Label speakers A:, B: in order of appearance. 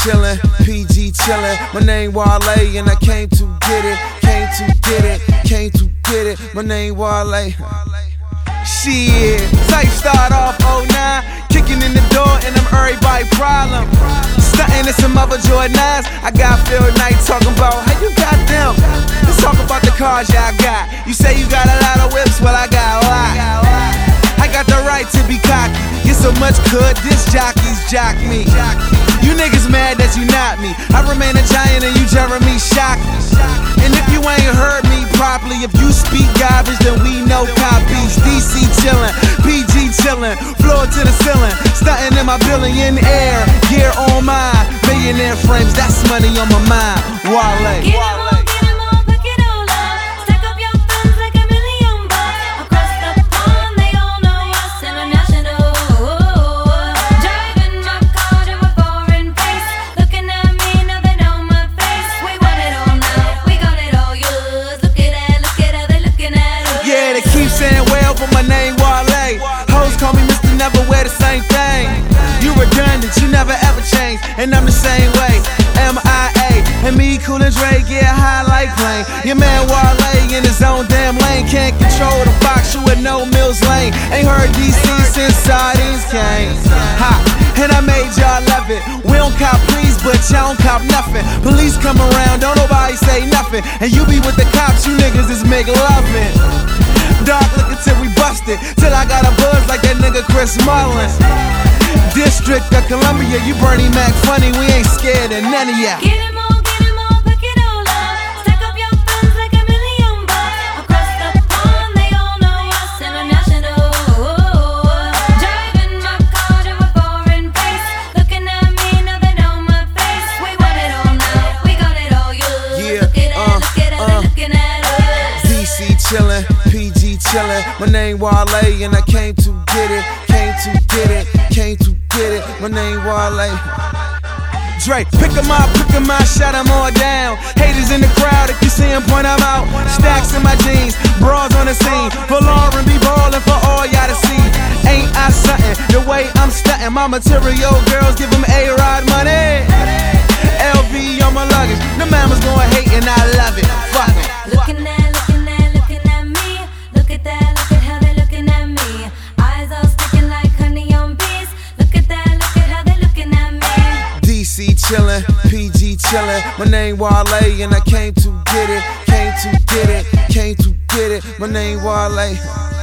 A: chillin', PG chillin'. My name Wale, and I came to get it, came to get it, came to get it. My name Wale. Shit, safe start off 09, kicking in the door, and I'm everybody problem. Stunting in some other Jordans. I got Phil Knight talking about how you got them. Let's talk about the cars y'all got. You say you got a lot of whips, well, I got a lot. I got the right to be cocky. Get so much good, this jockeys jock me. You niggas mad that you not me. I remain a giant and you Jeremy Shockey. And if you ain't heard me properly, if you speak garbage, then we know copies. DC chillin', PG chillin', floor to the ceiling, stunting in my billion air, gear on mine, millionaire frames, that's money on my mind. Wale. But my name Wale. Hoes call me Mr. Never wear the same thing. You redundant, you never ever change, and I'm the same way. M.I.A. And me, cool and Dre, get high like plane. Your man Wale in his own damn lane, can't control the box, you with no Mills Lane. Ain't heard DC since sardines came. Ha, and I made y'all love it. We don't cop please, but y'all don't cop nothing. Police come around, don't nobody say nothing. And you be with the cops, you niggas is make loving. Dark looking till we busted. Till I got a buzz like that nigga Chris Mullin. District of Columbia, you Bernie Mac funny, we ain't scared of none of ya. Chillin'. My name Wale, and I came to get it, came to get it, came to get it. My name Wale. Dre, pick 'em up, pick 'em up, shut 'em all down. Haters in the crowd, if you see 'em, point 'em out. Stacks in my jeans, bras on the scene. For Lauren, be ballin' for all y'all to see. Ain't I something? The way I'm stunting, my material girls give 'em A-Rod money. LV on my luggage, the mamas gon' hate and I love it. Chillin', PG chillin'. My name Wale, and I came to get it, came to get it, came to get it. My name Wale.